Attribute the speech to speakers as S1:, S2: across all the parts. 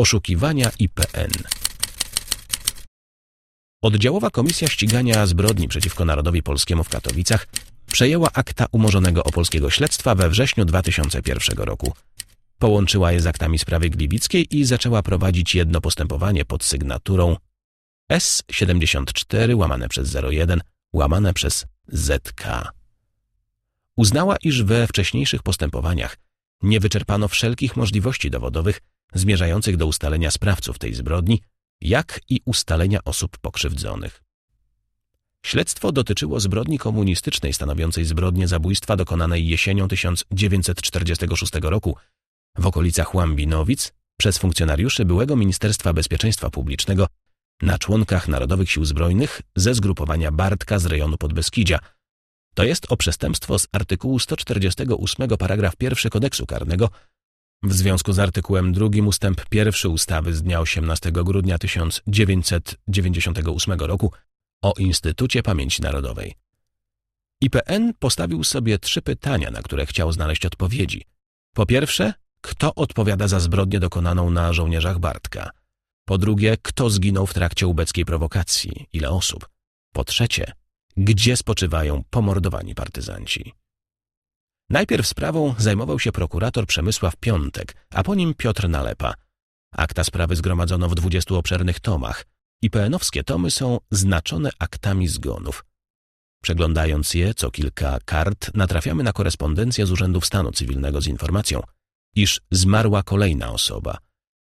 S1: Poszukiwania IPN Oddziałowa Komisja Ścigania Zbrodni przeciwko Narodowi Polskiemu w Katowicach przejęła akta umorzonego opolskiego śledztwa we wrześniu 2001 roku. Połączyła je z aktami sprawy gliwickiej i zaczęła prowadzić jedno postępowanie pod sygnaturą S74 łamane przez 01 łamane przez ZK. Uznała, iż we wcześniejszych postępowaniach nie wyczerpano wszelkich możliwości dowodowych zmierzających do ustalenia sprawców tej zbrodni, jak i ustalenia osób pokrzywdzonych. Śledztwo dotyczyło zbrodni komunistycznej stanowiącej zbrodnię zabójstwa dokonanej jesienią 1946 roku w okolicach Łambinowic przez funkcjonariuszy byłego Ministerstwa Bezpieczeństwa Publicznego na członkach Narodowych Sił Zbrojnych ze zgrupowania Bartka z rejonu Podbeskidzia. To jest o przestępstwo z artykułu 148 paragraf 1 kodeksu karnego w związku z artykułem 2 ustęp 1 ustawy z dnia 18 grudnia 1998 roku o Instytucie Pamięci Narodowej. IPN postawił sobie trzy pytania, na które chciał znaleźć odpowiedzi. Po pierwsze, kto odpowiada za zbrodnię dokonaną na żołnierzach Bartka? Po drugie, kto zginął w trakcie ubeckiej prowokacji? Ile osób? Po trzecie, gdzie spoczywają pomordowani partyzanci? Najpierw sprawą zajmował się prokurator Przemysław Piątek, a po nim Piotr Nalepa. Akta sprawy zgromadzono w dwudziestu obszernych tomach. IPN-owskie tomy są znaczone aktami zgonów. Przeglądając je co kilka kart, natrafiamy na korespondencję z Urzędów Stanu Cywilnego z informacją, iż zmarła kolejna osoba.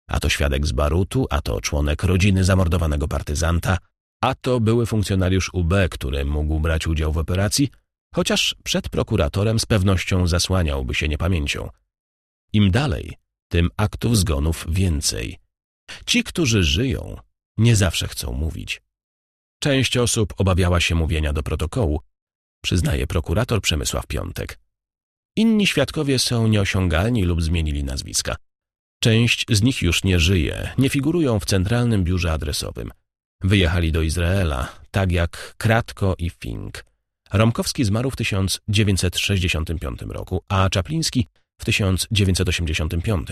S1: A to świadek z Barutu, a to członek rodziny zamordowanego partyzanta, a to były funkcjonariusz UB, który mógł brać udział w operacji, chociaż przed prokuratorem z pewnością zasłaniałby się niepamięcią. Im dalej, tym aktów zgonów więcej. Ci, którzy żyją, nie zawsze chcą mówić. Część osób obawiała się mówienia do protokołu, przyznaje prokurator Przemysław Piątek. Inni świadkowie są nieosiągalni lub zmienili nazwiska. Część z nich już nie żyje, nie figurują w centralnym biurze adresowym. Wyjechali do Izraela, tak jak Kratko i Fink. Romkowski zmarł w 1965 roku, a Czapliński w 1985.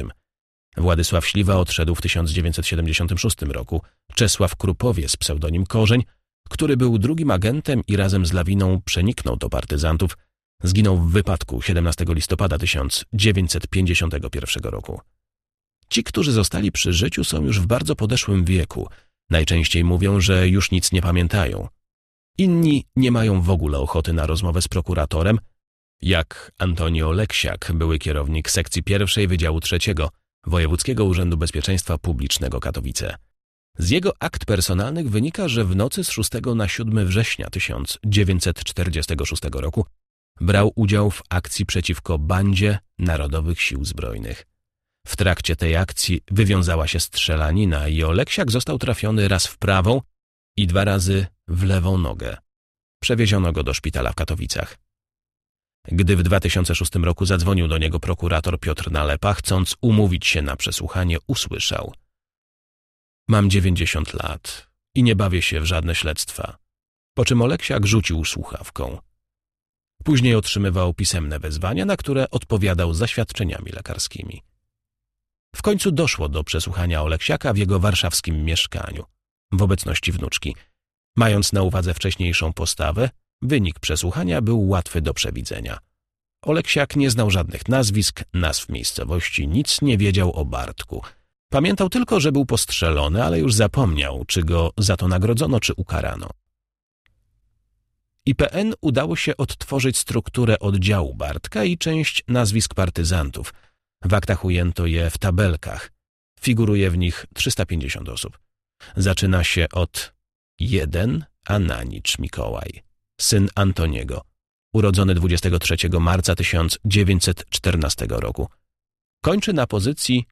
S1: Władysław Śliwa odszedł w 1976 roku. Czesław Krupowie z pseudonim Korzeń, który był drugim agentem i razem z lawiną przeniknął do partyzantów, zginął w wypadku 17 listopada 1951 roku. Ci, którzy zostali przy życiu, są już w bardzo podeszłym wieku. Najczęściej mówią, że już nic nie pamiętają. Inni nie mają w ogóle ochoty na rozmowę z prokuratorem, jak Antonio Leksiak, były kierownik sekcji pierwszej Wydziału Trzeciego Wojewódzkiego Urzędu Bezpieczeństwa Publicznego Katowice. Z jego akt personalnych wynika, że w nocy z 6 na 7 września 1946 roku brał udział w akcji przeciwko bandzie Narodowych Sił Zbrojnych. W trakcie tej akcji wywiązała się strzelanina i Oleksiak został trafiony raz w prawą i dwa razy w lewą nogę. Przewieziono go do szpitala w Katowicach. Gdy w 2006 roku zadzwonił do niego prokurator Piotr Nalepa, chcąc umówić się na przesłuchanie, usłyszał Mam 90 lat i nie bawię się w żadne śledztwa. Po czym Oleksiak rzucił słuchawką. Później otrzymywał pisemne wezwania, na które odpowiadał zaświadczeniami lekarskimi. W końcu doszło do przesłuchania Oleksiaka w jego warszawskim mieszkaniu, w obecności wnuczki. Mając na uwadze wcześniejszą postawę, wynik przesłuchania był łatwy do przewidzenia. Oleksiak nie znał żadnych nazwisk, nazw miejscowości, nic nie wiedział o Bartku. Pamiętał tylko, że był postrzelony, ale już zapomniał, czy go za to nagrodzono, czy ukarano. IPN udało się odtworzyć strukturę oddziału Bartka i część nazwisk partyzantów – w aktach ujęto je w tabelkach. Figuruje w nich 350 osób. Zaczyna się od 1 Ananicz Mikołaj, syn Antoniego, urodzony 23 marca 1914 roku. Kończy na pozycji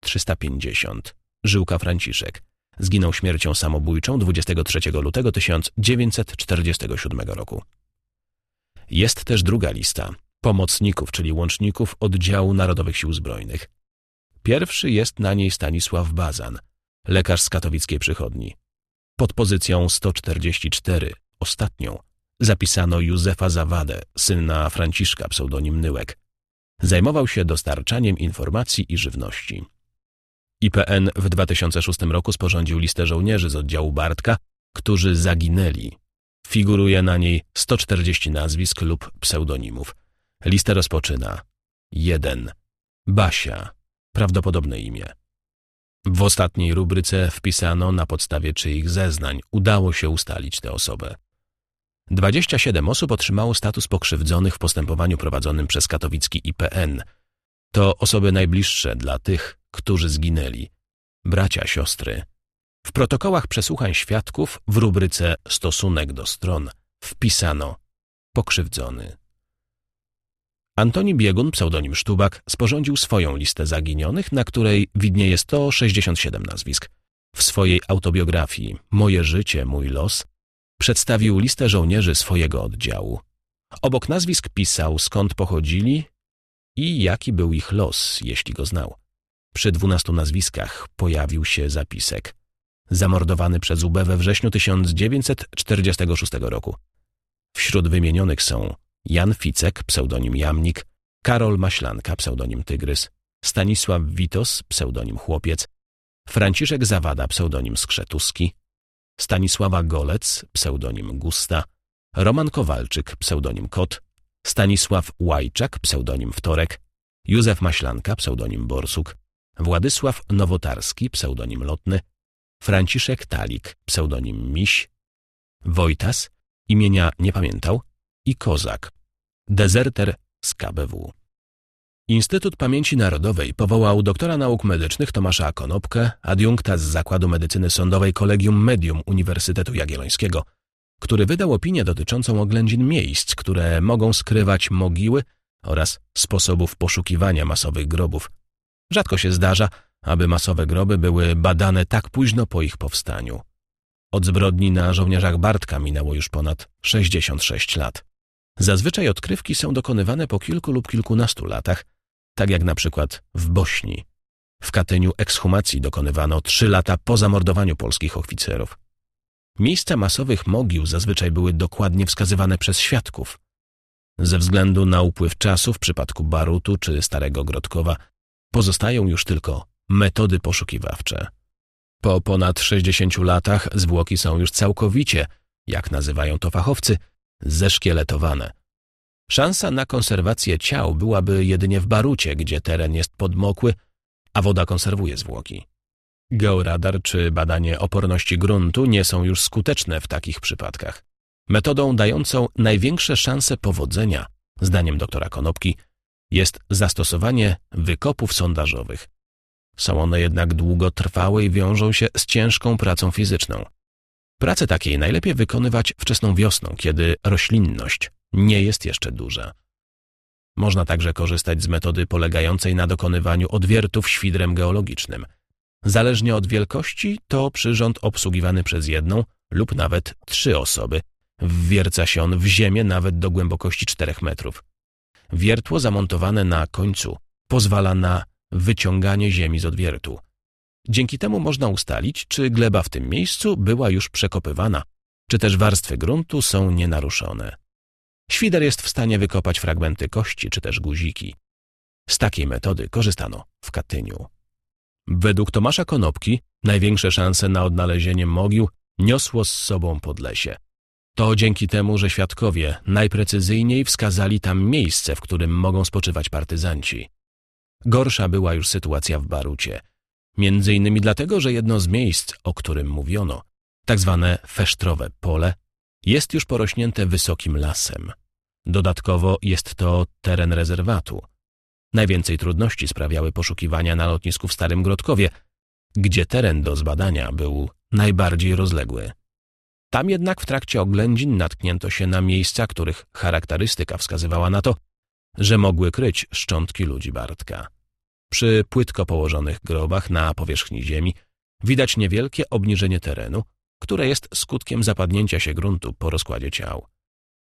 S1: 350 Żyłka Franciszek. Zginął śmiercią samobójczą 23 lutego 1947 roku. Jest też druga lista pomocników, czyli łączników oddziału Narodowych Sił Zbrojnych. Pierwszy jest na niej Stanisław Bazan, lekarz z katowickiej przychodni. Pod pozycją 144, ostatnią, zapisano Józefa Zawadę, syna Franciszka, pseudonim Nyłek. Zajmował się dostarczaniem informacji i żywności. IPN w 2006 roku sporządził listę żołnierzy z oddziału Bartka, którzy zaginęli. Figuruje na niej 140 nazwisk lub pseudonimów. Listę rozpoczyna 1. Basia, prawdopodobne imię. W ostatniej rubryce wpisano na podstawie czyich zeznań udało się ustalić tę osobę. 27 osób otrzymało status pokrzywdzonych w postępowaniu prowadzonym przez katowicki IPN. To osoby najbliższe dla tych, którzy zginęli. Bracia, siostry. W protokołach przesłuchań świadków w rubryce Stosunek do stron wpisano pokrzywdzony. Antoni Biegun, pseudonim Sztubak, sporządził swoją listę zaginionych, na której widnieje 167 nazwisk. W swojej autobiografii Moje życie, mój los przedstawił listę żołnierzy swojego oddziału. Obok nazwisk pisał, skąd pochodzili i jaki był ich los, jeśli go znał. Przy dwunastu nazwiskach pojawił się zapisek. Zamordowany przez UB we wrześniu 1946 roku. Wśród wymienionych są Jan Ficek, pseudonim Jamnik, Karol Maślanka, pseudonim Tygrys, Stanisław Witos, pseudonim Chłopiec, Franciszek Zawada, pseudonim Skrzetuski, Stanisława Golec, pseudonim Gusta, Roman Kowalczyk, pseudonim Kot, Stanisław Łajczak, pseudonim Wtorek, Józef Maślanka, pseudonim Borsuk, Władysław Nowotarski, pseudonim Lotny, Franciszek Talik, pseudonim Miś, Wojtas, imienia nie pamiętał, i Kozak, dezerter z KBW. Instytut Pamięci Narodowej powołał doktora nauk medycznych Tomasza Konopkę, adiunkta z Zakładu Medycyny Sądowej Kolegium Medium Uniwersytetu Jagiellońskiego, który wydał opinię dotyczącą oględzin miejsc, które mogą skrywać mogiły oraz sposobów poszukiwania masowych grobów. Rzadko się zdarza, aby masowe groby były badane tak późno po ich powstaniu. Od zbrodni na żołnierzach Bartka minęło już ponad 66 lat. Zazwyczaj odkrywki są dokonywane po kilku lub kilkunastu latach, tak jak na przykład w Bośni. W Katyniu ekshumacji dokonywano trzy lata po zamordowaniu polskich oficerów. Miejsca masowych mogił zazwyczaj były dokładnie wskazywane przez świadków. Ze względu na upływ czasu w przypadku Barutu czy Starego Grodkowa pozostają już tylko metody poszukiwawcze. Po ponad 60 latach zwłoki są już całkowicie, jak nazywają to fachowcy, zeszkieletowane. Szansa na konserwację ciał byłaby jedynie w Barucie, gdzie teren jest podmokły, a woda konserwuje zwłoki. Georadar czy badanie oporności gruntu nie są już skuteczne w takich przypadkach. Metodą dającą największe szanse powodzenia, zdaniem doktora Konopki, jest zastosowanie wykopów sondażowych. Są one jednak długotrwałe i wiążą się z ciężką pracą fizyczną. Pracę takiej najlepiej wykonywać wczesną wiosną, kiedy roślinność nie jest jeszcze duża. Można także korzystać z metody polegającej na dokonywaniu odwiertów świdrem geologicznym. Zależnie od wielkości to przyrząd obsługiwany przez jedną lub nawet trzy osoby. Wwierca się on w ziemię nawet do głębokości 4 metrów. Wiertło zamontowane na końcu pozwala na wyciąganie ziemi z odwiertu. Dzięki temu można ustalić, czy gleba w tym miejscu była już przekopywana, czy też warstwy gruntu są nienaruszone. Świder jest w stanie wykopać fragmenty kości czy też guziki. Z takiej metody korzystano w Katyniu. Według Tomasza Konopki największe szanse na odnalezienie mogił niosło z sobą Podlesie. To dzięki temu, że świadkowie najprecyzyjniej wskazali tam miejsce, w którym mogą spoczywać partyzanci. Gorsza była już sytuacja w Barucie – Między innymi dlatego, że jedno z miejsc, o którym mówiono, tak zwane fesztrowe pole, jest już porośnięte wysokim lasem. Dodatkowo jest to teren rezerwatu. Najwięcej trudności sprawiały poszukiwania na lotnisku w Starym Grodkowie, gdzie teren do zbadania był najbardziej rozległy. Tam jednak w trakcie oględzin natknięto się na miejsca, których charakterystyka wskazywała na to, że mogły kryć szczątki ludzi Bartka. Przy płytko położonych grobach na powierzchni ziemi widać niewielkie obniżenie terenu, które jest skutkiem zapadnięcia się gruntu po rozkładzie ciał.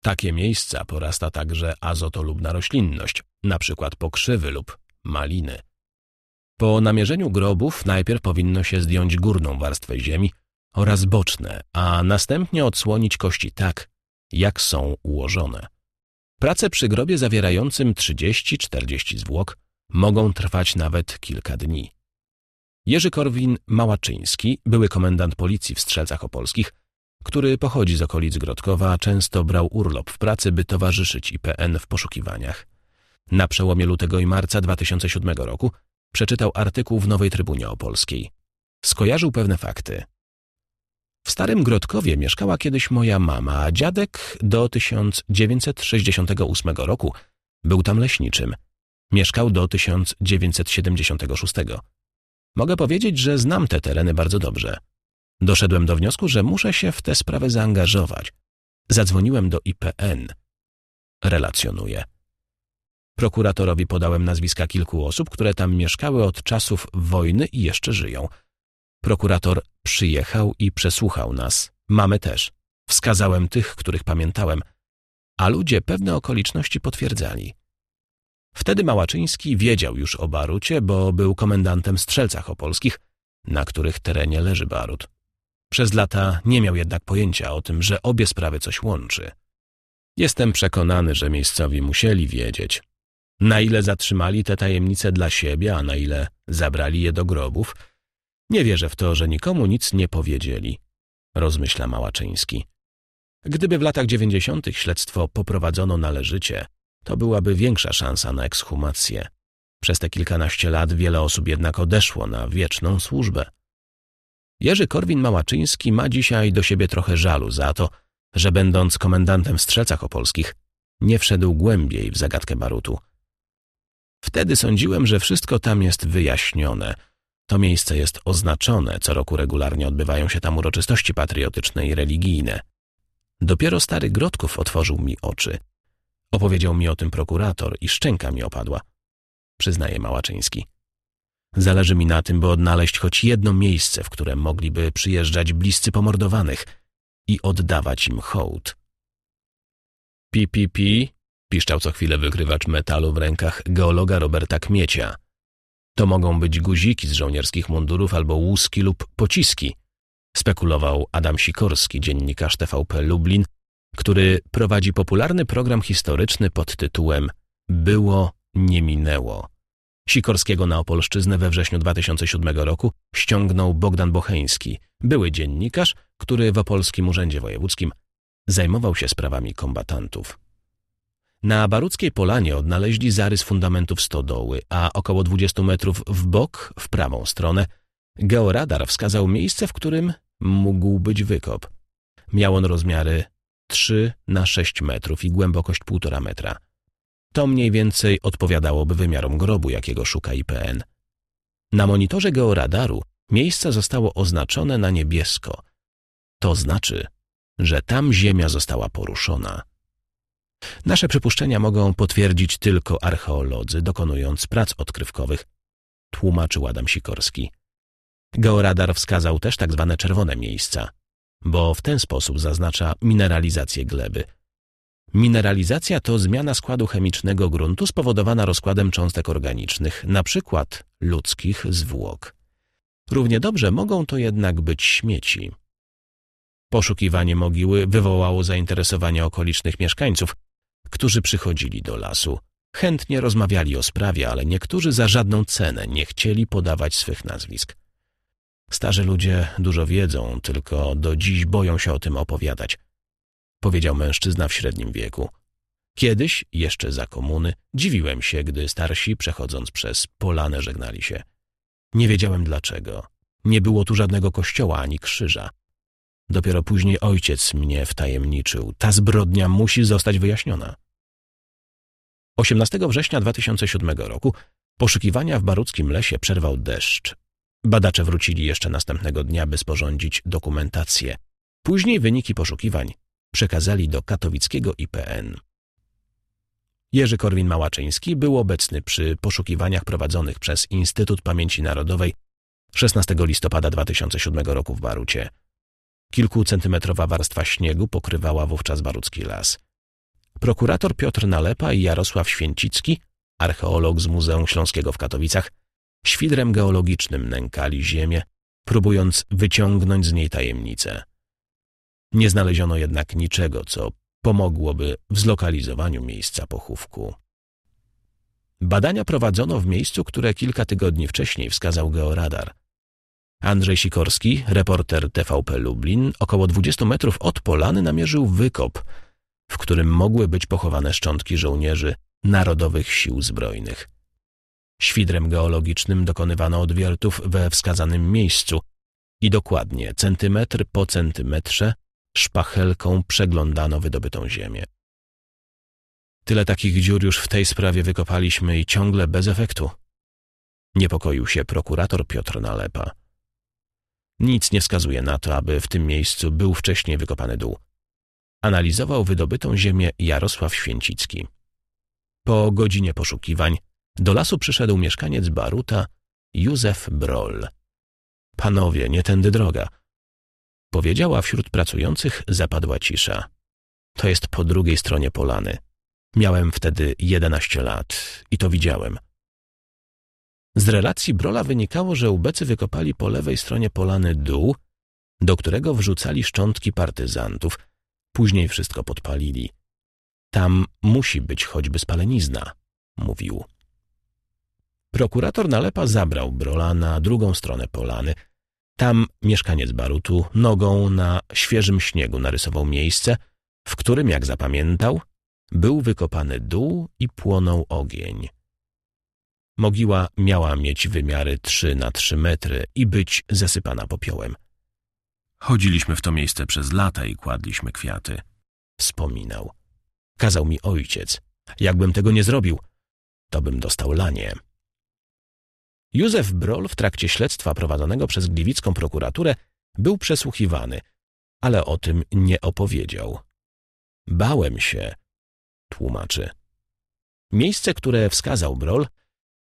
S1: Takie miejsca porasta także azotolubna roślinność, np. pokrzywy lub maliny. Po namierzeniu grobów najpierw powinno się zdjąć górną warstwę ziemi oraz boczne, a następnie odsłonić kości tak, jak są ułożone. Prace przy grobie zawierającym 30-40 zwłok mogą trwać nawet kilka dni. Jerzy Korwin-Małaczyński, były komendant policji w Strzelcach Opolskich, który pochodzi z okolic Grodkowa, często brał urlop w pracy, by towarzyszyć IPN w poszukiwaniach. Na przełomie lutego i marca 2007 roku przeczytał artykuł w Nowej Trybunie Opolskiej. Skojarzył pewne fakty. W Starym Grodkowie mieszkała kiedyś moja mama, a dziadek do 1968 roku był tam leśniczym. Mieszkał do 1976. Mogę powiedzieć, że znam te tereny bardzo dobrze. Doszedłem do wniosku, że muszę się w tę sprawę zaangażować. Zadzwoniłem do IPN. Relacjonuje. Prokuratorowi podałem nazwiska kilku osób, które tam mieszkały od czasów wojny i jeszcze żyją. Prokurator przyjechał i przesłuchał nas. Mamy też. Wskazałem tych, których pamiętałem, a ludzie pewne okoliczności potwierdzali. Wtedy Małaczyński wiedział już o Barucie, bo był komendantem strzelcach opolskich, na których terenie leży Barut. Przez lata nie miał jednak pojęcia o tym, że obie sprawy coś łączy. Jestem przekonany, że miejscowi musieli wiedzieć. Na ile zatrzymali te tajemnice dla siebie, a na ile zabrali je do grobów, nie wierzę w to, że nikomu nic nie powiedzieli, rozmyśla Małaczyński. Gdyby w latach dziewięćdziesiątych śledztwo poprowadzono należycie, to byłaby większa szansa na ekshumację. Przez te kilkanaście lat wiele osób jednak odeszło na wieczną służbę. Jerzy Korwin-Małaczyński ma dzisiaj do siebie trochę żalu za to, że będąc komendantem w Strzelcach Opolskich, nie wszedł głębiej w zagadkę Barutu. Wtedy sądziłem, że wszystko tam jest wyjaśnione. To miejsce jest oznaczone, co roku regularnie odbywają się tam uroczystości patriotyczne i religijne. Dopiero stary Grodków otworzył mi oczy. Opowiedział mi o tym prokurator i szczęka mi opadła. Przyznaje Małaczyński. Zależy mi na tym, by odnaleźć choć jedno miejsce, w które mogliby przyjeżdżać bliscy pomordowanych i oddawać im hołd. PPP, piszczał co chwilę wykrywacz metalu w rękach geologa Roberta Kmiecia. To mogą być guziki z żołnierskich mundurów albo łuski lub pociski, spekulował Adam Sikorski, dziennikarz TVP Lublin, który prowadzi popularny program historyczny pod tytułem Było, nie minęło. Sikorskiego na Opolszczyznę we wrześniu 2007 roku ściągnął Bogdan Bocheński, były dziennikarz, który w Opolskim Urzędzie Wojewódzkim zajmował się sprawami kombatantów. Na Baruckiej Polanie odnaleźli zarys fundamentów stodoły, a około 20 metrów w bok, w prawą stronę, georadar wskazał miejsce, w którym mógł być wykop. Miał on rozmiary 3 na 6 metrów i głębokość 1,5 metra. To mniej więcej odpowiadałoby wymiarom grobu, jakiego szuka IPN. Na monitorze georadaru miejsce zostało oznaczone na niebiesko. To znaczy, że tam ziemia została poruszona. Nasze przypuszczenia mogą potwierdzić tylko archeolodzy, dokonując prac odkrywkowych, tłumaczył Adam Sikorski. Georadar wskazał też tak zwane czerwone miejsca, bo w ten sposób zaznacza mineralizację gleby – Mineralizacja to zmiana składu chemicznego gruntu spowodowana rozkładem cząstek organicznych, przykład ludzkich zwłok. Równie dobrze mogą to jednak być śmieci. Poszukiwanie mogiły wywołało zainteresowanie okolicznych mieszkańców, którzy przychodzili do lasu. Chętnie rozmawiali o sprawie, ale niektórzy za żadną cenę nie chcieli podawać swych nazwisk. Starzy ludzie dużo wiedzą, tylko do dziś boją się o tym opowiadać – powiedział mężczyzna w średnim wieku. Kiedyś, jeszcze za komuny, dziwiłem się, gdy starsi, przechodząc przez polanę, żegnali się. Nie wiedziałem dlaczego. Nie było tu żadnego kościoła ani krzyża. Dopiero później ojciec mnie wtajemniczył. Ta zbrodnia musi zostać wyjaśniona. 18 września 2007 roku poszukiwania w baruckim lesie przerwał deszcz. Badacze wrócili jeszcze następnego dnia, by sporządzić dokumentację. Później wyniki poszukiwań przekazali do katowickiego IPN. Jerzy Korwin-Małaczyński był obecny przy poszukiwaniach prowadzonych przez Instytut Pamięci Narodowej 16 listopada 2007 roku w Barucie. Kilkucentymetrowa warstwa śniegu pokrywała wówczas barucki las. Prokurator Piotr Nalepa i Jarosław Święcicki, archeolog z Muzeum Śląskiego w Katowicach, świdrem geologicznym nękali ziemię, próbując wyciągnąć z niej tajemnicę. Nie znaleziono jednak niczego, co pomogłoby w zlokalizowaniu miejsca pochówku. Badania prowadzono w miejscu, które kilka tygodni wcześniej wskazał georadar. Andrzej Sikorski, reporter TVP Lublin, około 20 metrów od polany namierzył wykop, w którym mogły być pochowane szczątki żołnierzy Narodowych Sił Zbrojnych. Świdrem geologicznym dokonywano odwiertów we wskazanym miejscu i dokładnie centymetr po centymetrze szpachelką przeglądano wydobytą ziemię. Tyle takich dziur już w tej sprawie wykopaliśmy i ciągle bez efektu. Niepokoił się prokurator Piotr Nalepa. Nic nie wskazuje na to, aby w tym miejscu był wcześniej wykopany dół. Analizował wydobytą ziemię Jarosław Święcicki. Po godzinie poszukiwań do lasu przyszedł mieszkaniec Baruta Józef Broll. Panowie, nie tędy droga. Powiedziała wśród pracujących zapadła cisza. To jest po drugiej stronie polany. Miałem wtedy jedenaście lat i to widziałem. Z relacji Brola wynikało, że ubecy wykopali po lewej stronie polany dół, do którego wrzucali szczątki partyzantów. Później wszystko podpalili. Tam musi być choćby spalenizna, mówił. Prokurator Nalepa zabrał Brola na drugą stronę polany. Tam mieszkaniec Barutu nogą na świeżym śniegu narysował miejsce, w którym, jak zapamiętał, był wykopany dół i płonął ogień. Mogiła miała mieć wymiary 3 na 3 metry i być zasypana popiołem. Chodziliśmy w to miejsce przez lata i kładliśmy kwiaty. Wspominał. Kazał mi ojciec. Jakbym tego nie zrobił, to bym dostał lanie. Józef Brol w trakcie śledztwa prowadzonego przez gliwicką prokuraturę był przesłuchiwany, ale o tym nie opowiedział. Bałem się, tłumaczy. Miejsce, które wskazał Brol,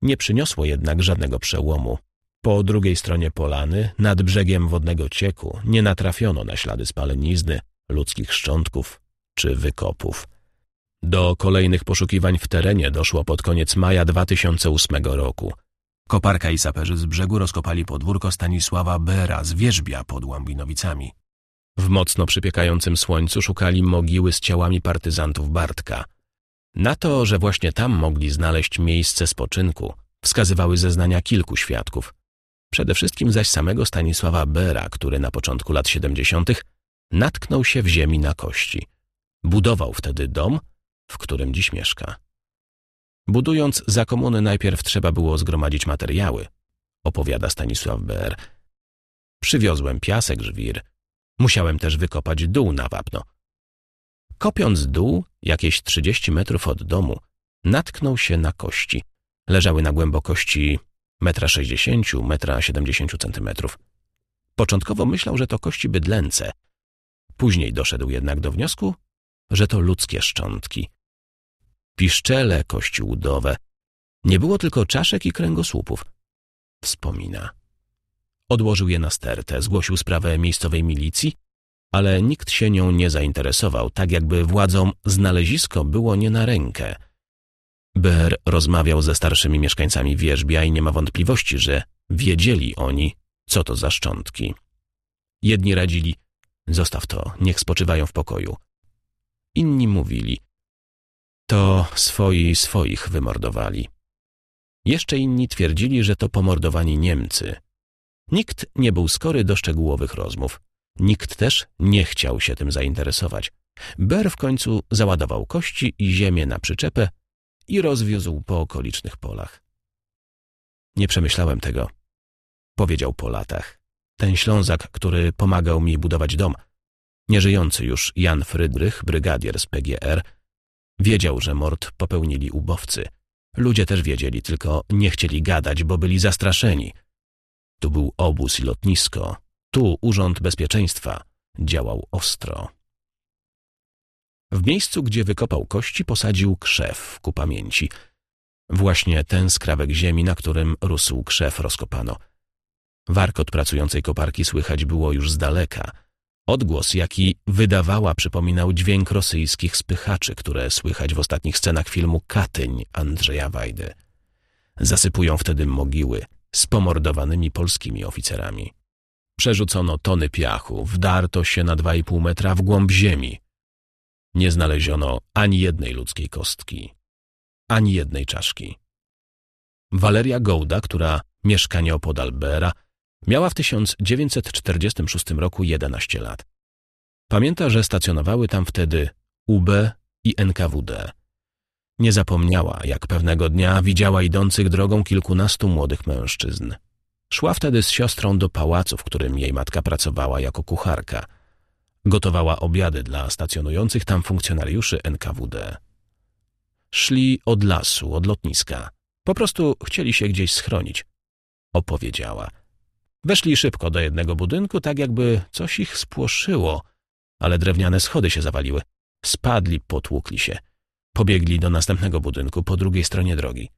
S1: nie przyniosło jednak żadnego przełomu. Po drugiej stronie polany, nad brzegiem wodnego cieku, nie natrafiono na ślady spalenizny, ludzkich szczątków czy wykopów. Do kolejnych poszukiwań w terenie doszło pod koniec maja 2008 roku. Koparka i saperzy z brzegu rozkopali podwórko Stanisława Bera z wierzbia pod Łambinowicami. W mocno przypiekającym słońcu szukali mogiły z ciałami partyzantów Bartka. Na to, że właśnie tam mogli znaleźć miejsce spoczynku, wskazywały zeznania kilku świadków. Przede wszystkim zaś samego Stanisława Bera, który na początku lat 70. natknął się w ziemi na kości. Budował wtedy dom, w którym dziś mieszka. Budując za komuny najpierw trzeba było zgromadzić materiały, opowiada Stanisław Ber. Przywiozłem piasek, żwir. Musiałem też wykopać dół na wapno. Kopiąc dół, jakieś 30 metrów od domu, natknął się na kości. Leżały na głębokości 1,60 m, 1,70 centymetrów. Początkowo myślał, że to kości bydlęce. Później doszedł jednak do wniosku, że to ludzkie szczątki piszczele, kości udowe. Nie było tylko czaszek i kręgosłupów. Wspomina. Odłożył je na stertę, zgłosił sprawę miejscowej milicji, ale nikt się nią nie zainteresował, tak jakby władzom znalezisko było nie na rękę. Ber rozmawiał ze starszymi mieszkańcami wierzbia i nie ma wątpliwości, że wiedzieli oni, co to za szczątki. Jedni radzili, zostaw to, niech spoczywają w pokoju. Inni mówili, to swoi swoich wymordowali. Jeszcze inni twierdzili, że to pomordowani Niemcy. Nikt nie był skory do szczegółowych rozmów. Nikt też nie chciał się tym zainteresować. Ber w końcu załadował kości i ziemię na przyczepę i rozwiózł po okolicznych polach. Nie przemyślałem tego, powiedział po latach. Ten Ślązak, który pomagał mi budować dom, nieżyjący już Jan Frydrych, brygadier z PGR, Wiedział, że mord popełnili ubowcy. Ludzie też wiedzieli, tylko nie chcieli gadać, bo byli zastraszeni. Tu był obóz i lotnisko. Tu Urząd Bezpieczeństwa działał ostro. W miejscu, gdzie wykopał kości, posadził krzew ku pamięci. Właśnie ten skrawek ziemi, na którym rósł krzew, rozkopano. Warkot pracującej koparki słychać było już z daleka – Odgłos, jaki wydawała, przypominał dźwięk rosyjskich spychaczy, które słychać w ostatnich scenach filmu Katyń Andrzeja Wajdy. Zasypują wtedy mogiły z pomordowanymi polskimi oficerami. Przerzucono tony piachu, wdarto się na dwa i pół metra w głąb ziemi. Nie znaleziono ani jednej ludzkiej kostki, ani jednej czaszki. Waleria Gołda, która mieszka nieopodal Bera, Miała w 1946 roku 11 lat. Pamięta, że stacjonowały tam wtedy UB i NKWD. Nie zapomniała, jak pewnego dnia widziała idących drogą kilkunastu młodych mężczyzn. Szła wtedy z siostrą do pałacu, w którym jej matka pracowała jako kucharka. Gotowała obiady dla stacjonujących tam funkcjonariuszy NKWD. Szli od lasu, od lotniska. Po prostu chcieli się gdzieś schronić. Opowiedziała. Weszli szybko do jednego budynku, tak jakby coś ich spłoszyło, ale drewniane schody się zawaliły. Spadli, potłukli się. Pobiegli do następnego budynku po drugiej stronie drogi.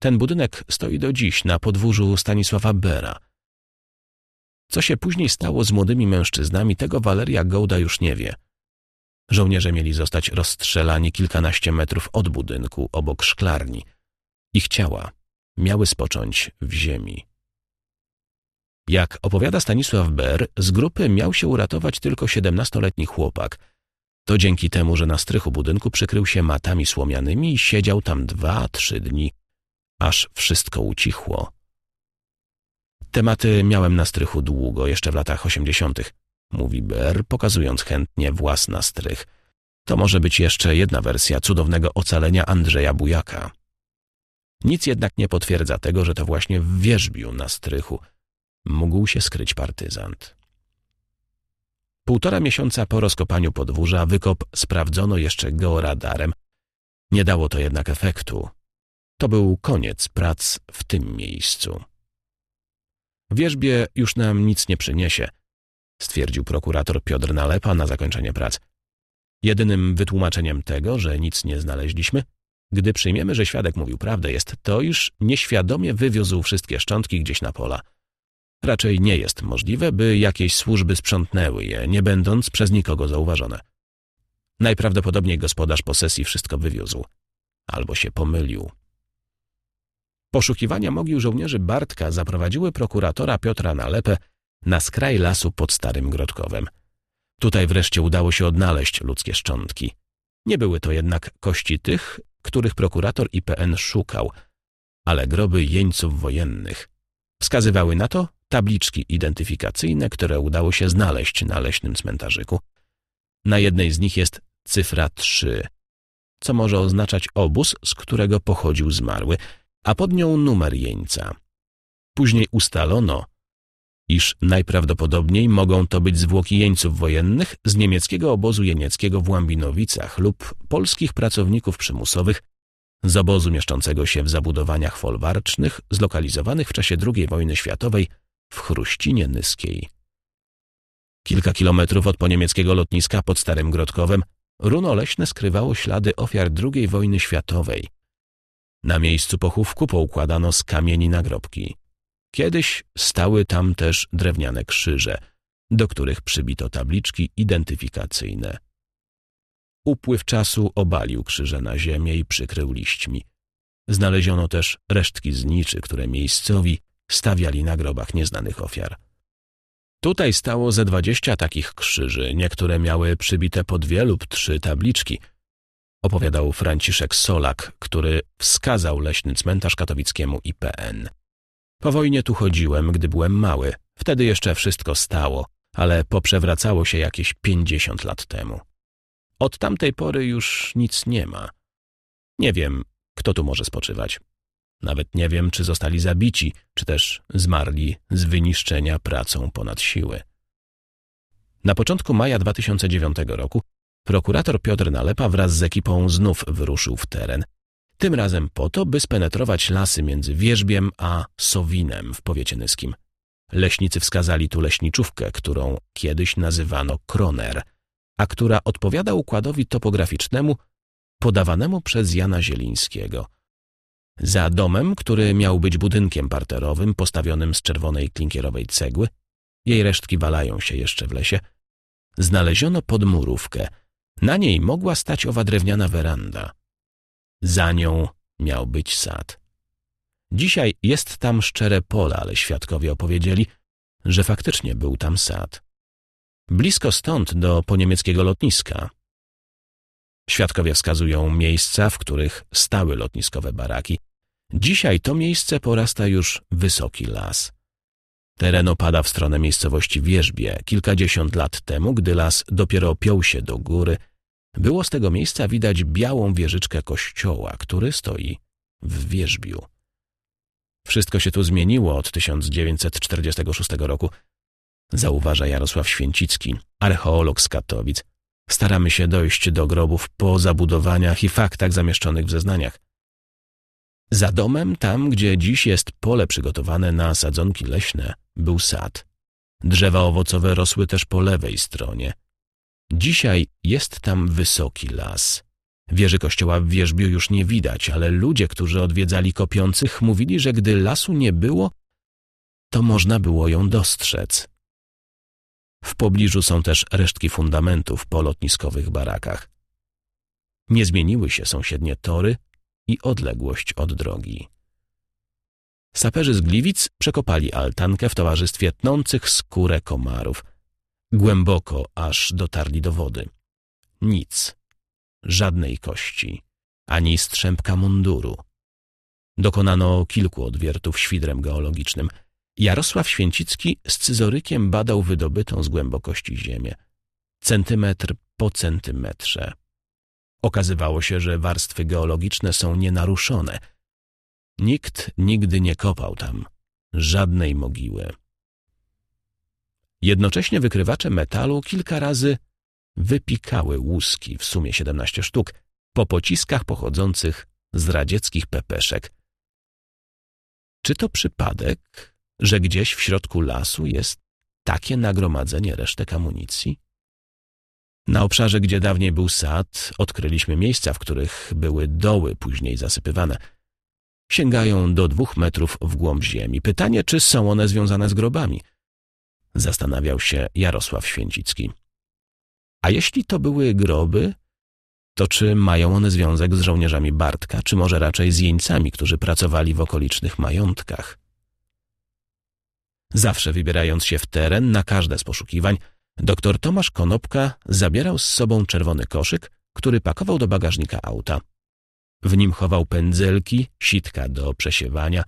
S1: Ten budynek stoi do dziś na podwórzu Stanisława Bera. Co się później stało z młodymi mężczyznami, tego Waleria Gołda już nie wie. Żołnierze mieli zostać rozstrzelani kilkanaście metrów od budynku, obok szklarni. Ich ciała miały spocząć w ziemi. Jak opowiada Stanisław Ber, z grupy miał się uratować tylko siedemnastoletni chłopak. To dzięki temu, że na strychu budynku przykrył się matami słomianymi i siedział tam dwa, trzy dni, aż wszystko ucichło. Tematy miałem na strychu długo, jeszcze w latach osiemdziesiątych, mówi Ber, pokazując chętnie własny strych. To może być jeszcze jedna wersja cudownego ocalenia Andrzeja Bujaka. Nic jednak nie potwierdza tego, że to właśnie w wierzbiu na strychu mógł się skryć partyzant. Półtora miesiąca po rozkopaniu podwórza wykop sprawdzono jeszcze georadarem. Nie dało to jednak efektu. To był koniec prac w tym miejscu. Wierzbie już nam nic nie przyniesie, stwierdził prokurator Piotr Nalepa na zakończenie prac. Jedynym wytłumaczeniem tego, że nic nie znaleźliśmy, gdy przyjmiemy, że świadek mówił prawdę, jest to, iż nieświadomie wywiózł wszystkie szczątki gdzieś na pola. Raczej nie jest możliwe, by jakieś służby sprzątnęły je, nie będąc przez nikogo zauważone. Najprawdopodobniej gospodarz posesji wszystko wywiózł. Albo się pomylił. Poszukiwania mogił żołnierzy Bartka zaprowadziły prokuratora Piotra Nalepę na skraj lasu pod Starym Grodkowem. Tutaj wreszcie udało się odnaleźć ludzkie szczątki. Nie były to jednak kości tych, których prokurator IPN szukał, ale groby jeńców wojennych. Wskazywały na to tabliczki identyfikacyjne, które udało się znaleźć na leśnym cmentarzyku. Na jednej z nich jest cyfra 3, co może oznaczać obóz, z którego pochodził zmarły, a pod nią numer jeńca. Później ustalono, iż najprawdopodobniej mogą to być zwłoki jeńców wojennych z niemieckiego obozu jenieckiego w Łambinowicach lub polskich pracowników przymusowych z obozu mieszczącego się w zabudowaniach folwarcznych zlokalizowanych w czasie II wojny światowej w Chruścinie Nyskiej. Kilka kilometrów od poniemieckiego lotniska pod Starym Grodkowem runo leśne skrywało ślady ofiar II wojny światowej. Na miejscu pochówku poukładano z kamieni nagrobki. Kiedyś stały tam też drewniane krzyże, do których przybito tabliczki identyfikacyjne. Upływ czasu obalił krzyże na ziemię i przykrył liśćmi. Znaleziono też resztki zniczy, które miejscowi stawiali na grobach nieznanych ofiar. Tutaj stało ze dwadzieścia takich krzyży, niektóre miały przybite po dwie lub trzy tabliczki. Opowiadał Franciszek Solak, który wskazał leśny cmentarz katowickiemu IPN. Po wojnie tu chodziłem, gdy byłem mały. Wtedy jeszcze wszystko stało, ale poprzewracało się jakieś pięćdziesiąt lat temu. Od tamtej pory już nic nie ma. Nie wiem, kto tu może spoczywać. Nawet nie wiem, czy zostali zabici, czy też zmarli z wyniszczenia pracą ponad siły. Na początku maja 2009 roku prokurator Piotr Nalepa wraz z ekipą znów wyruszył w teren. Tym razem po to, by spenetrować lasy między Wierzbiem a Sowinem w powiecie nyskim. Leśnicy wskazali tu leśniczówkę, którą kiedyś nazywano Kroner, a która odpowiada układowi topograficznemu podawanemu przez Jana Zielińskiego – za domem, który miał być budynkiem parterowym postawionym z czerwonej klinkierowej cegły, jej resztki walają się jeszcze w lesie, znaleziono podmurówkę. Na niej mogła stać owa drewniana weranda. Za nią miał być sad. Dzisiaj jest tam szczere pole, ale świadkowie opowiedzieli, że faktycznie był tam sad. Blisko stąd do poniemieckiego lotniska. Świadkowie wskazują miejsca, w których stały lotniskowe baraki, Dzisiaj to miejsce porasta już wysoki las. Teren opada w stronę miejscowości Wierzbie. Kilkadziesiąt lat temu, gdy las dopiero piął się do góry, było z tego miejsca widać białą wieżyczkę kościoła, który stoi w Wierzbiu. Wszystko się tu zmieniło od 1946 roku, zauważa Jarosław Święcicki, archeolog z Katowic. Staramy się dojść do grobów po zabudowaniach i faktach zamieszczonych w zeznaniach. Za domem, tam gdzie dziś jest pole przygotowane na sadzonki leśne, był sad. Drzewa owocowe rosły też po lewej stronie. Dzisiaj jest tam wysoki las. Wieży kościoła w Wierzbiu już nie widać, ale ludzie, którzy odwiedzali kopiących, mówili, że gdy lasu nie było, to można było ją dostrzec. Pobliżu są też resztki fundamentów po lotniskowych barakach. Nie zmieniły się sąsiednie tory i odległość od drogi. Saperzy z Gliwic przekopali altankę w towarzystwie tnących skórę komarów. Głęboko, aż dotarli do wody. Nic. Żadnej kości, ani strzępka munduru. Dokonano kilku odwiertów świdrem geologicznym. Jarosław Święcicki z cyzorykiem badał wydobytą z głębokości ziemię. Centymetr po centymetrze. Okazywało się, że warstwy geologiczne są nienaruszone. Nikt nigdy nie kopał tam żadnej mogiły. Jednocześnie wykrywacze metalu kilka razy wypikały łuski, w sumie 17 sztuk, po pociskach pochodzących z radzieckich pepeszek. Czy to przypadek, że gdzieś w środku lasu jest takie nagromadzenie resztek amunicji? Na obszarze, gdzie dawniej był sad, odkryliśmy miejsca, w których były doły później zasypywane. Sięgają do dwóch metrów w głąb ziemi. Pytanie, czy są one związane z grobami? Zastanawiał się Jarosław Święcicki. A jeśli to były groby, to czy mają one związek z żołnierzami Bartka, czy może raczej z jeńcami, którzy pracowali w okolicznych majątkach? Zawsze wybierając się w teren na każde z poszukiwań, Doktor Tomasz Konopka zabierał z sobą czerwony koszyk, który pakował do bagażnika auta. W nim chował pędzelki, sitka do przesiewania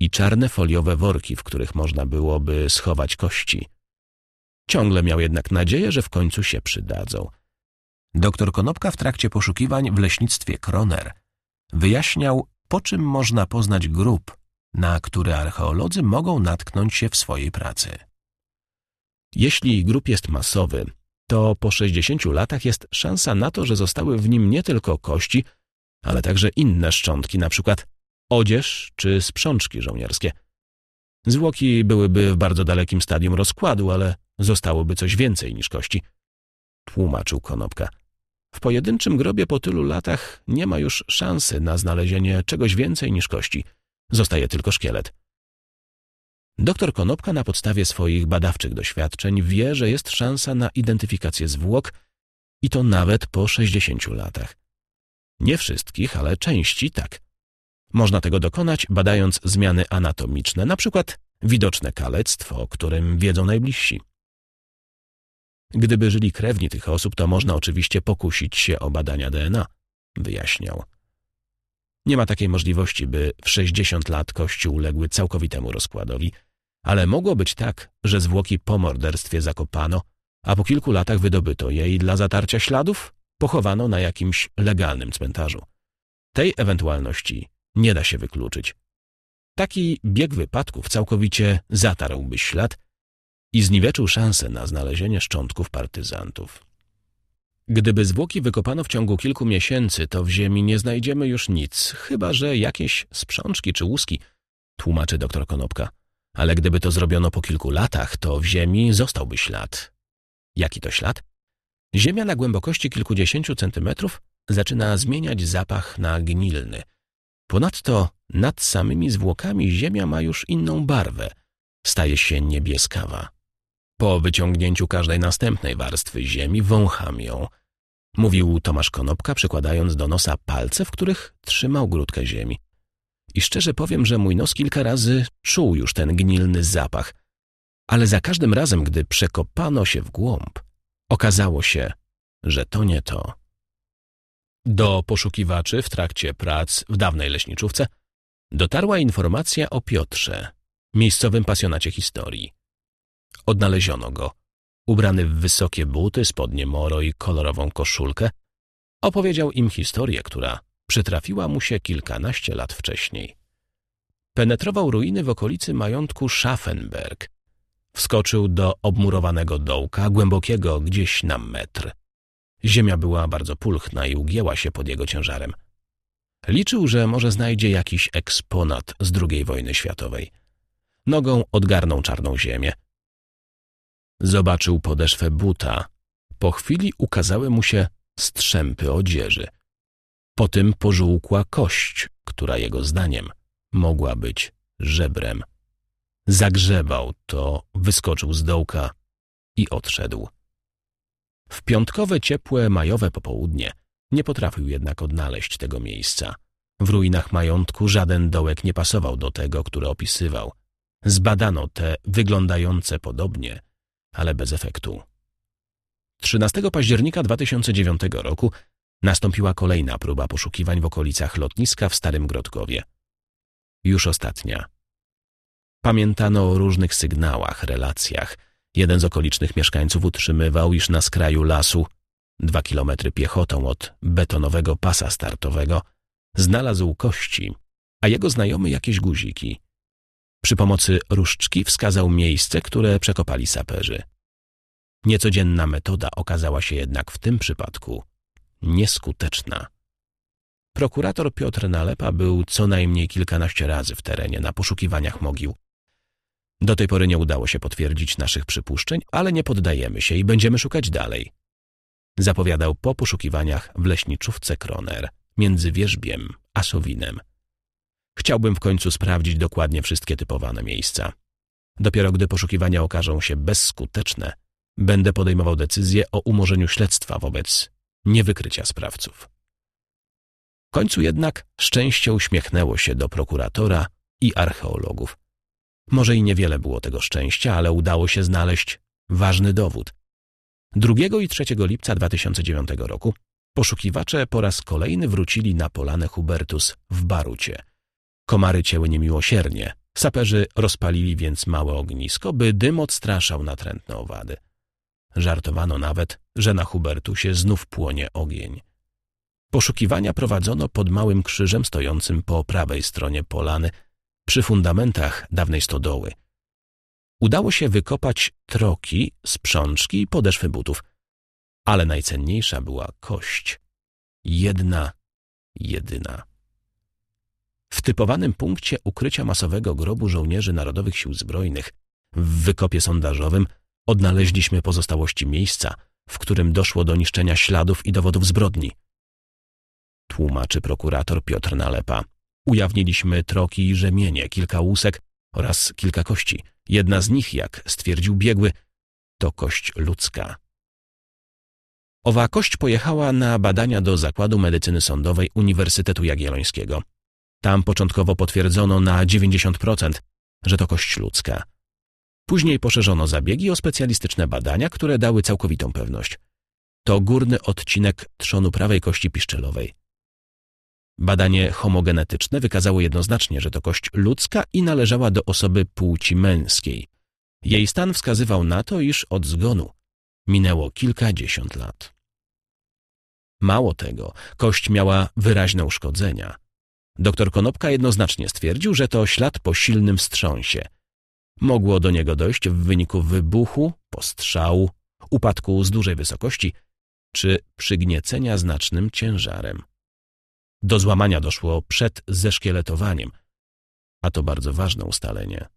S1: i czarne foliowe worki, w których można byłoby schować kości. Ciągle miał jednak nadzieję, że w końcu się przydadzą. Doktor Konopka w trakcie poszukiwań w leśnictwie Kroner wyjaśniał, po czym można poznać grób, na który archeolodzy mogą natknąć się w swojej pracy. Jeśli grób jest masowy, to po 60 latach jest szansa na to, że zostały w nim nie tylko kości, ale także inne szczątki, przykład odzież czy sprzączki żołnierskie. Zwłoki byłyby w bardzo dalekim stadium rozkładu, ale zostałoby coś więcej niż kości. Tłumaczył Konopka. W pojedynczym grobie po tylu latach nie ma już szansy na znalezienie czegoś więcej niż kości. Zostaje tylko szkielet. Doktor Konopka na podstawie swoich badawczych doświadczeń wie, że jest szansa na identyfikację zwłok i to nawet po 60 latach. Nie wszystkich, ale części tak. Można tego dokonać badając zmiany anatomiczne, na przykład widoczne kalectwo, o którym wiedzą najbliżsi. Gdyby żyli krewni tych osób, to można oczywiście pokusić się o badania DNA, wyjaśniał. Nie ma takiej możliwości, by w 60 lat kości uległy całkowitemu rozkładowi, ale mogło być tak, że zwłoki po morderstwie zakopano, a po kilku latach wydobyto je i dla zatarcia śladów pochowano na jakimś legalnym cmentarzu. Tej ewentualności nie da się wykluczyć. Taki bieg wypadków całkowicie zatarłby ślad i zniweczył szansę na znalezienie szczątków partyzantów. Gdyby zwłoki wykopano w ciągu kilku miesięcy, to w ziemi nie znajdziemy już nic, chyba że jakieś sprzączki czy łuski, tłumaczy doktor Konopka. Ale gdyby to zrobiono po kilku latach, to w ziemi zostałby ślad. Jaki to ślad? Ziemia na głębokości kilkudziesięciu centymetrów zaczyna zmieniać zapach na gnilny. Ponadto nad samymi zwłokami ziemia ma już inną barwę. Staje się niebieskawa. Po wyciągnięciu każdej następnej warstwy ziemi wącham ją. Mówił Tomasz Konopka, przykładając do nosa palce, w których trzymał grudkę ziemi. I szczerze powiem, że mój nos kilka razy czuł już ten gnilny zapach. Ale za każdym razem, gdy przekopano się w głąb, okazało się, że to nie to. Do poszukiwaczy w trakcie prac w dawnej leśniczówce dotarła informacja o Piotrze, miejscowym pasjonacie historii. Odnaleziono go, ubrany w wysokie buty, spodnie moro i kolorową koszulkę. Opowiedział im historię, która przytrafiła mu się kilkanaście lat wcześniej. Penetrował ruiny w okolicy majątku Schaffenberg. Wskoczył do obmurowanego dołka, głębokiego gdzieś na metr. Ziemia była bardzo pulchna i ugięła się pod jego ciężarem. Liczył, że może znajdzie jakiś eksponat z II wojny światowej. Nogą odgarnął czarną ziemię. Zobaczył podeszwę buta. Po chwili ukazały mu się strzępy odzieży. Potem pożółkła kość, która jego zdaniem mogła być żebrem. Zagrzebał to, wyskoczył z dołka i odszedł. W piątkowe, ciepłe, majowe popołudnie nie potrafił jednak odnaleźć tego miejsca. W ruinach majątku żaden dołek nie pasował do tego, który opisywał. Zbadano te wyglądające podobnie, ale bez efektu. 13 października 2009 roku nastąpiła kolejna próba poszukiwań w okolicach lotniska w Starym Grodkowie. Już ostatnia. Pamiętano o różnych sygnałach, relacjach. Jeden z okolicznych mieszkańców utrzymywał, iż na skraju lasu, dwa kilometry piechotą od betonowego pasa startowego, znalazł kości, a jego znajomy jakieś guziki. Przy pomocy różdżki wskazał miejsce, które przekopali saperzy. Niecodzienna metoda okazała się jednak w tym przypadku nieskuteczna. Prokurator Piotr Nalepa był co najmniej kilkanaście razy w terenie na poszukiwaniach mogił. Do tej pory nie udało się potwierdzić naszych przypuszczeń, ale nie poddajemy się i będziemy szukać dalej. Zapowiadał po poszukiwaniach w leśniczówce Kroner, między Wierzbiem a Sowinem. Chciałbym w końcu sprawdzić dokładnie wszystkie typowane miejsca. Dopiero gdy poszukiwania okażą się bezskuteczne, będę podejmował decyzję o umorzeniu śledztwa wobec niewykrycia sprawców. W końcu jednak szczęście uśmiechnęło się do prokuratora i archeologów. Może i niewiele było tego szczęścia, ale udało się znaleźć ważny dowód. 2 i 3 lipca 2009 roku poszukiwacze po raz kolejny wrócili na polanę Hubertus w Barucie. Komary cięły niemiłosiernie. Saperzy rozpalili więc małe ognisko, by dym odstraszał natrętne owady. Żartowano nawet, że na Hubertusie znów płonie ogień. Poszukiwania prowadzono pod małym krzyżem stojącym po prawej stronie polany, przy fundamentach dawnej stodoły. Udało się wykopać troki, sprzączki i podeszwy butów, ale najcenniejsza była kość. Jedna, jedyna. W typowanym punkcie ukrycia masowego grobu żołnierzy Narodowych Sił Zbrojnych w wykopie sondażowym odnaleźliśmy pozostałości miejsca, w którym doszło do niszczenia śladów i dowodów zbrodni. Tłumaczy prokurator Piotr Nalepa. Ujawniliśmy troki i rzemienie, kilka łusek oraz kilka kości. Jedna z nich, jak stwierdził biegły, to kość ludzka. Owa kość pojechała na badania do Zakładu Medycyny Sądowej Uniwersytetu Jagiellońskiego. Tam początkowo potwierdzono na 90%, że to kość ludzka. Później poszerzono zabiegi o specjalistyczne badania, które dały całkowitą pewność. To górny odcinek trzonu prawej kości piszczelowej. Badanie homogenetyczne wykazało jednoznacznie, że to kość ludzka i należała do osoby płci męskiej. Jej stan wskazywał na to, iż od zgonu minęło kilkadziesiąt lat. Mało tego, kość miała wyraźne uszkodzenia. Doktor Konopka jednoznacznie stwierdził, że to ślad po silnym wstrząsie. Mogło do niego dojść w wyniku wybuchu, postrzału, upadku z dużej wysokości czy przygniecenia znacznym ciężarem. Do złamania doszło przed zeszkieletowaniem, a to bardzo ważne ustalenie.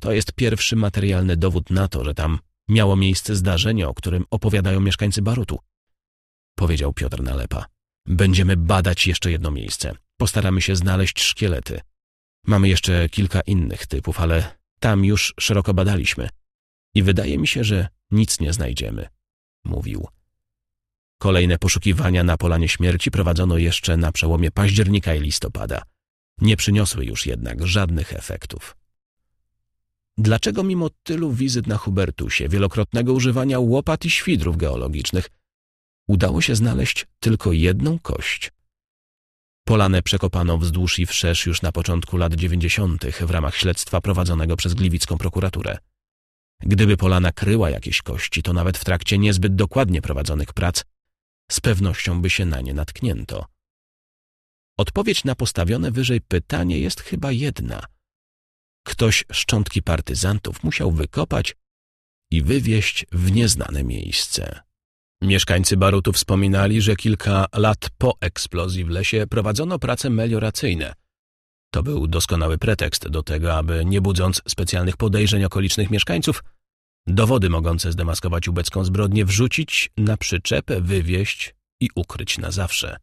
S1: To jest pierwszy materialny dowód na to, że tam miało miejsce zdarzenie, o którym opowiadają mieszkańcy Barutu, powiedział Piotr Nalepa. Będziemy badać jeszcze jedno miejsce. Postaramy się znaleźć szkielety. Mamy jeszcze kilka innych typów, ale tam już szeroko badaliśmy. I wydaje mi się, że nic nie znajdziemy, mówił. Kolejne poszukiwania na polanie śmierci prowadzono jeszcze na przełomie października i listopada. Nie przyniosły już jednak żadnych efektów. Dlaczego mimo tylu wizyt na Hubertusie, wielokrotnego używania łopat i świdrów geologicznych, udało się znaleźć tylko jedną kość? Polanę przekopano wzdłuż i wszerz już na początku lat dziewięćdziesiątych w ramach śledztwa prowadzonego przez gliwicką prokuraturę. Gdyby Polana kryła jakieś kości, to nawet w trakcie niezbyt dokładnie prowadzonych prac z pewnością by się na nie natknięto. Odpowiedź na postawione wyżej pytanie jest chyba jedna. Ktoś szczątki partyzantów musiał wykopać i wywieźć w nieznane miejsce. Mieszkańcy Barutu wspominali, że kilka lat po eksplozji w lesie prowadzono prace melioracyjne. To był doskonały pretekst do tego, aby, nie budząc specjalnych podejrzeń okolicznych mieszkańców, dowody mogące zdemaskować ubecką zbrodnię wrzucić na przyczepę, wywieźć i ukryć na zawsze,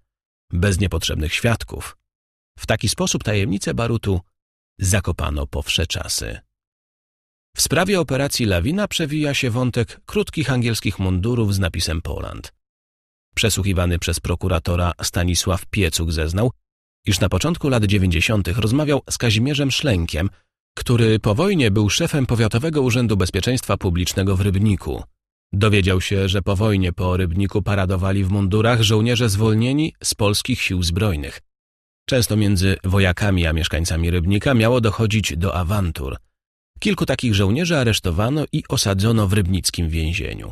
S1: bez niepotrzebnych świadków. W taki sposób tajemnicę Barutu zakopano po wsze czasy. W sprawie operacji Lawina przewija się wątek krótkich angielskich mundurów z napisem Poland. Przesłuchiwany przez prokuratora Stanisław Piecuk zeznał, iż na początku lat dziewięćdziesiątych rozmawiał z Kazimierzem Szlękiem, który po wojnie był szefem Powiatowego Urzędu Bezpieczeństwa Publicznego w Rybniku. Dowiedział się, że po wojnie po Rybniku paradowali w mundurach żołnierze zwolnieni z polskich sił zbrojnych. Często między wojakami a mieszkańcami Rybnika miało dochodzić do awantur – Kilku takich żołnierzy aresztowano i osadzono w rybnickim więzieniu.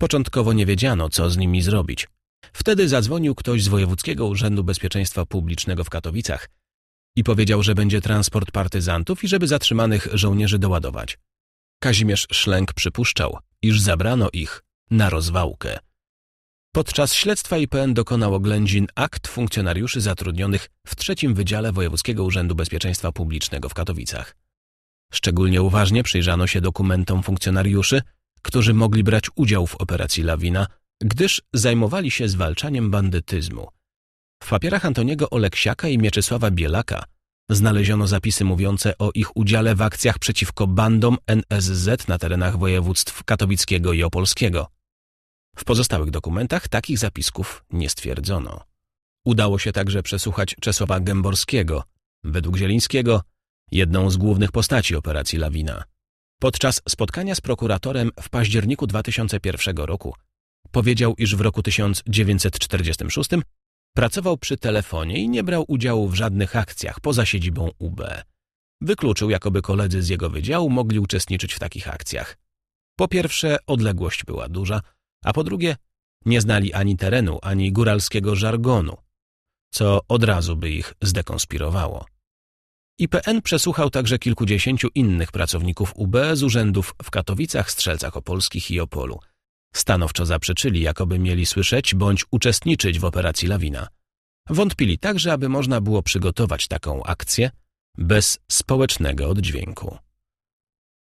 S1: Początkowo nie wiedziano, co z nimi zrobić. Wtedy zadzwonił ktoś z Wojewódzkiego Urzędu Bezpieczeństwa Publicznego w Katowicach i powiedział, że będzie transport partyzantów i żeby zatrzymanych żołnierzy doładować. Kazimierz Szlęk przypuszczał, iż zabrano ich na rozwałkę. Podczas śledztwa IPN dokonał oględzin akt funkcjonariuszy zatrudnionych w trzecim Wydziale Wojewódzkiego Urzędu Bezpieczeństwa Publicznego w Katowicach. Szczególnie uważnie przyjrzano się dokumentom funkcjonariuszy, którzy mogli brać udział w operacji Lawina, gdyż zajmowali się zwalczaniem bandytyzmu. W papierach Antoniego Oleksiaka i Mieczysława Bielaka znaleziono zapisy mówiące o ich udziale w akcjach przeciwko bandom NSZ na terenach województw katowickiego i opolskiego. W pozostałych dokumentach takich zapisków nie stwierdzono. Udało się także przesłuchać Czesława Gęborskiego. Według Zielińskiego jedną z głównych postaci operacji Lawina. Podczas spotkania z prokuratorem w październiku 2001 roku powiedział, iż w roku 1946 pracował przy telefonie i nie brał udziału w żadnych akcjach poza siedzibą UB. Wykluczył, jakoby koledzy z jego wydziału mogli uczestniczyć w takich akcjach. Po pierwsze, odległość była duża, a po drugie, nie znali ani terenu, ani góralskiego żargonu, co od razu by ich zdekonspirowało. IPN przesłuchał także kilkudziesięciu innych pracowników UB z urzędów w Katowicach, Strzelcach Opolskich i Opolu. Stanowczo zaprzeczyli, jakoby mieli słyszeć bądź uczestniczyć w operacji Lawina. Wątpili także, aby można było przygotować taką akcję bez społecznego oddźwięku.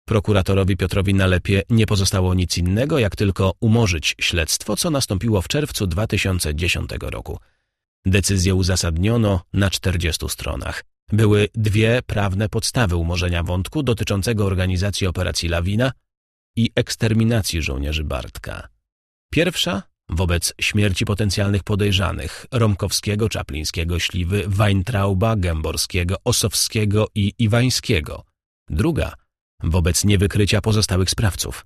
S1: Prokuratorowi Piotrowi Nalepie nie pozostało nic innego, jak tylko umorzyć śledztwo, co nastąpiło w czerwcu 2010 roku. Decyzję uzasadniono na 40 stronach. Były dwie prawne podstawy umorzenia wątku dotyczącego organizacji operacji Lawina i eksterminacji żołnierzy Bartka. Pierwsza wobec śmierci potencjalnych podejrzanych Romkowskiego, Czaplińskiego, Śliwy, Weintrauba, Gęborskiego, Osowskiego i Iwańskiego. Druga wobec niewykrycia pozostałych sprawców.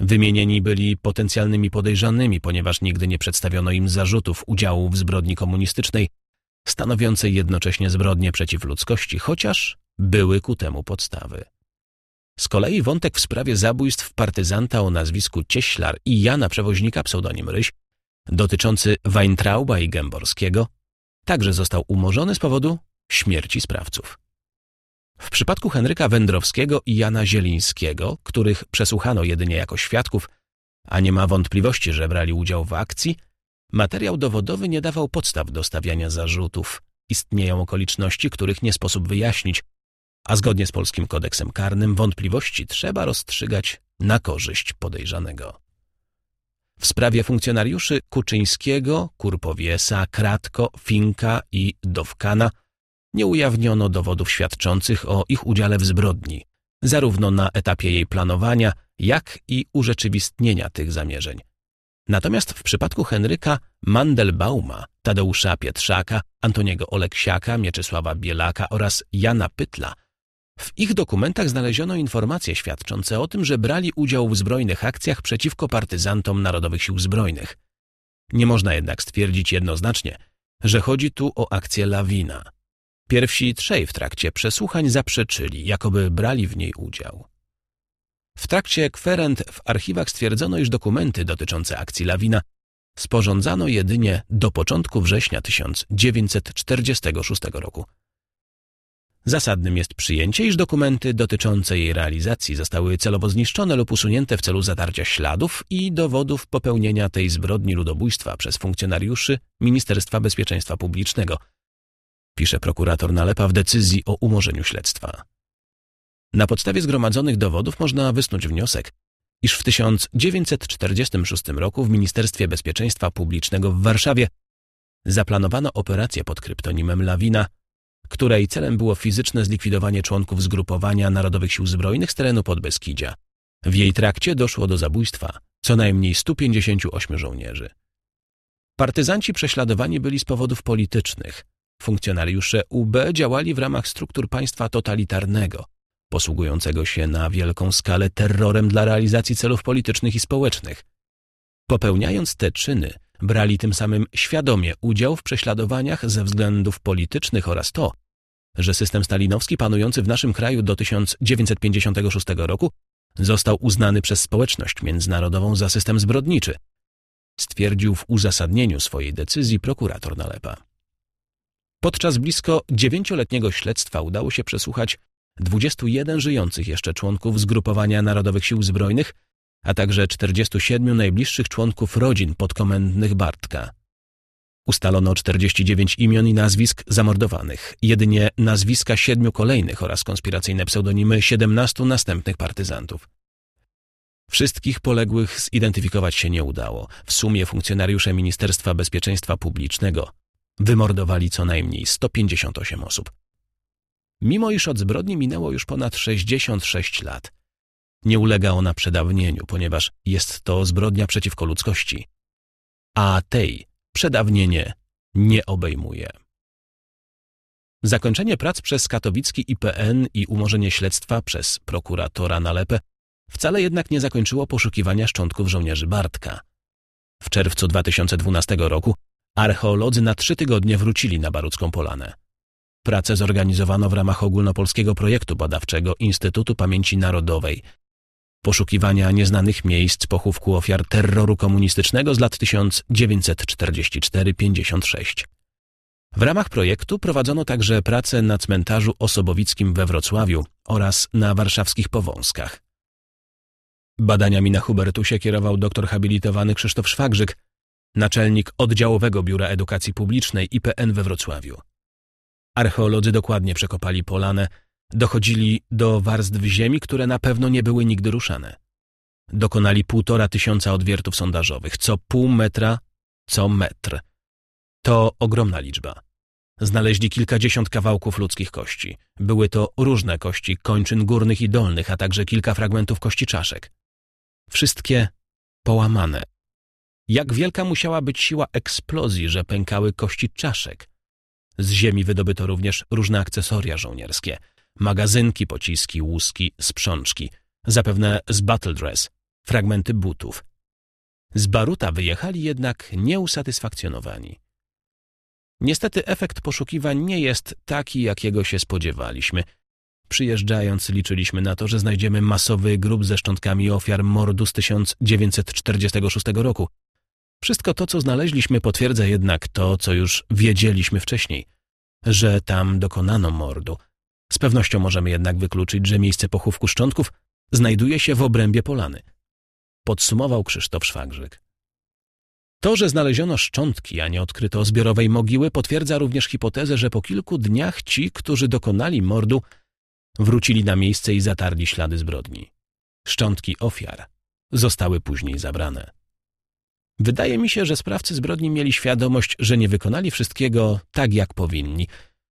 S1: Wymienieni byli potencjalnymi podejrzanymi, ponieważ nigdy nie przedstawiono im zarzutów udziału w zbrodni komunistycznej stanowiącej jednocześnie zbrodnie przeciw ludzkości, chociaż były ku temu podstawy. Z kolei wątek w sprawie zabójstw partyzanta o nazwisku Cieślar i Jana Przewoźnika pseudonim Ryś, dotyczący Weintrauba i Gęborskiego, także został umorzony z powodu śmierci sprawców. W przypadku Henryka Wędrowskiego i Jana Zielińskiego, których przesłuchano jedynie jako świadków, a nie ma wątpliwości, że brali udział w akcji, Materiał dowodowy nie dawał podstaw do stawiania zarzutów. Istnieją okoliczności, których nie sposób wyjaśnić, a zgodnie z polskim kodeksem karnym wątpliwości trzeba rozstrzygać na korzyść podejrzanego. W sprawie funkcjonariuszy Kuczyńskiego, Kurpowiesa, Kratko, Finka i Dowkana nie ujawniono dowodów świadczących o ich udziale w zbrodni, zarówno na etapie jej planowania, jak i urzeczywistnienia tych zamierzeń. Natomiast w przypadku Henryka Mandelbauma, Tadeusza Pietrzaka, Antoniego Oleksiaka, Mieczysława Bielaka oraz Jana Pytla w ich dokumentach znaleziono informacje świadczące o tym, że brali udział w zbrojnych akcjach przeciwko partyzantom Narodowych Sił Zbrojnych. Nie można jednak stwierdzić jednoznacznie, że chodzi tu o akcję Lawina. Pierwsi trzej w trakcie przesłuchań zaprzeczyli, jakoby brali w niej udział. W trakcie kwerent w archiwach stwierdzono, iż dokumenty dotyczące akcji Lawina sporządzano jedynie do początku września 1946 roku. Zasadnym jest przyjęcie, iż dokumenty dotyczące jej realizacji zostały celowo zniszczone lub usunięte w celu zatarcia śladów i dowodów popełnienia tej zbrodni ludobójstwa przez funkcjonariuszy Ministerstwa Bezpieczeństwa Publicznego, pisze prokurator Nalepa w decyzji o umorzeniu śledztwa. Na podstawie zgromadzonych dowodów można wysnuć wniosek, iż w 1946 roku w Ministerstwie Bezpieczeństwa Publicznego w Warszawie zaplanowano operację pod kryptonimem Lawina, której celem było fizyczne zlikwidowanie członków zgrupowania Narodowych Sił Zbrojnych z terenu Podbeskidzia. W jej trakcie doszło do zabójstwa co najmniej 158 żołnierzy. Partyzanci prześladowani byli z powodów politycznych. Funkcjonariusze UB działali w ramach struktur państwa totalitarnego, posługującego się na wielką skalę terrorem dla realizacji celów politycznych i społecznych. Popełniając te czyny, brali tym samym świadomie udział w prześladowaniach ze względów politycznych oraz to, że system stalinowski panujący w naszym kraju do 1956 roku został uznany przez społeczność międzynarodową za system zbrodniczy, stwierdził w uzasadnieniu swojej decyzji prokurator Nalepa. Podczas blisko dziewięcioletniego śledztwa udało się przesłuchać 21 żyjących jeszcze członków Zgrupowania Narodowych Sił Zbrojnych, a także 47 najbliższych członków rodzin podkomendnych Bartka. Ustalono 49 imion i nazwisk zamordowanych, jedynie nazwiska siedmiu kolejnych oraz konspiracyjne pseudonimy 17 następnych partyzantów. Wszystkich poległych zidentyfikować się nie udało. W sumie funkcjonariusze Ministerstwa Bezpieczeństwa Publicznego wymordowali co najmniej 158 osób. Mimo iż od zbrodni minęło już ponad 66 lat, nie ulega ona przedawnieniu, ponieważ jest to zbrodnia przeciwko ludzkości, a tej przedawnienie nie obejmuje. Zakończenie prac przez katowicki IPN i umorzenie śledztwa przez prokuratora Nalepę wcale jednak nie zakończyło poszukiwania szczątków żołnierzy Bartka. W czerwcu 2012 roku archeolodzy na trzy tygodnie wrócili na Barucką Polanę. Pracę zorganizowano w ramach ogólnopolskiego projektu badawczego Instytutu Pamięci Narodowej, poszukiwania nieznanych miejsc pochówku ofiar terroru komunistycznego z lat 1944-56. W ramach projektu prowadzono także pracę na cmentarzu osobowickim we Wrocławiu oraz na warszawskich Powązkach. Badaniami na Hubertusie kierował doktor habilitowany Krzysztof Szwagrzyk, naczelnik oddziałowego Biura Edukacji Publicznej IPN we Wrocławiu. Archeolodzy dokładnie przekopali polanę, dochodzili do warstw ziemi, które na pewno nie były nigdy ruszane. Dokonali półtora tysiąca odwiertów sondażowych, co pół metra, co metr. To ogromna liczba. Znaleźli kilkadziesiąt kawałków ludzkich kości. Były to różne kości kończyn górnych i dolnych, a także kilka fragmentów kości czaszek. Wszystkie połamane. Jak wielka musiała być siła eksplozji, że pękały kości czaszek. Z ziemi wydobyto również różne akcesoria żołnierskie. Magazynki, pociski, łuski, sprzączki. Zapewne z battle dress, fragmenty butów. Z Baruta wyjechali jednak nieusatysfakcjonowani. Niestety efekt poszukiwań nie jest taki, jakiego się spodziewaliśmy. Przyjeżdżając liczyliśmy na to, że znajdziemy masowy grób ze szczątkami ofiar mordu z 1946 roku. Wszystko to, co znaleźliśmy, potwierdza jednak to, co już wiedzieliśmy wcześniej, że tam dokonano mordu. Z pewnością możemy jednak wykluczyć, że miejsce pochówku szczątków znajduje się w obrębie polany. Podsumował Krzysztof Szwagrzyk. To, że znaleziono szczątki, a nie odkryto zbiorowej mogiły, potwierdza również hipotezę, że po kilku dniach ci, którzy dokonali mordu, wrócili na miejsce i zatarli ślady zbrodni. Szczątki ofiar zostały później zabrane. Wydaje mi się, że sprawcy zbrodni mieli świadomość, że nie wykonali wszystkiego tak, jak powinni.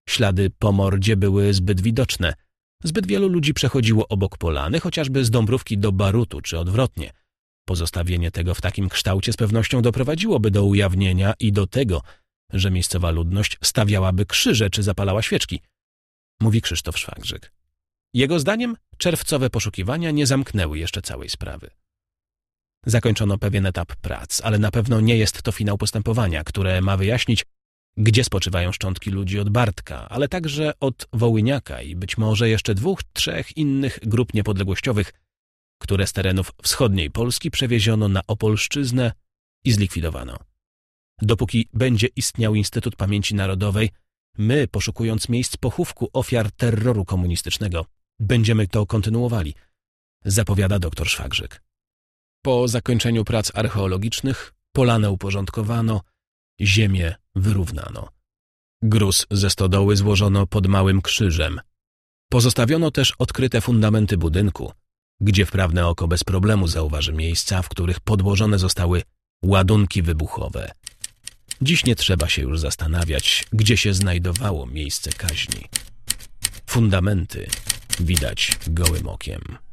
S1: Ślady po mordzie były zbyt widoczne. Zbyt wielu ludzi przechodziło obok polany, chociażby z Dąbrówki do Barutu, czy odwrotnie. Pozostawienie tego w takim kształcie z pewnością doprowadziłoby do ujawnienia i do tego, że miejscowa ludność stawiałaby krzyże czy zapalała świeczki, mówi Krzysztof Szwagrzyk. Jego zdaniem czerwcowe poszukiwania nie zamknęły jeszcze całej sprawy. Zakończono pewien etap prac, ale na pewno nie jest to finał postępowania, które ma wyjaśnić, gdzie spoczywają szczątki ludzi od Bartka, ale także od Wołyniaka i być może jeszcze dwóch, trzech innych grup niepodległościowych, które z terenów wschodniej Polski przewieziono na Opolszczyznę i zlikwidowano. Dopóki będzie istniał Instytut Pamięci Narodowej, my, poszukując miejsc pochówku ofiar terroru komunistycznego, będziemy to kontynuowali, zapowiada dr Szwagrzyk. Po zakończeniu prac archeologicznych polanę uporządkowano, ziemię wyrównano. Gruz ze stodoły złożono pod małym krzyżem. Pozostawiono też odkryte fundamenty budynku, gdzie wprawne oko bez problemu zauważy miejsca, w których podłożone zostały ładunki wybuchowe. Dziś nie trzeba się już zastanawiać, gdzie się znajdowało miejsce kaźni. Fundamenty widać gołym okiem.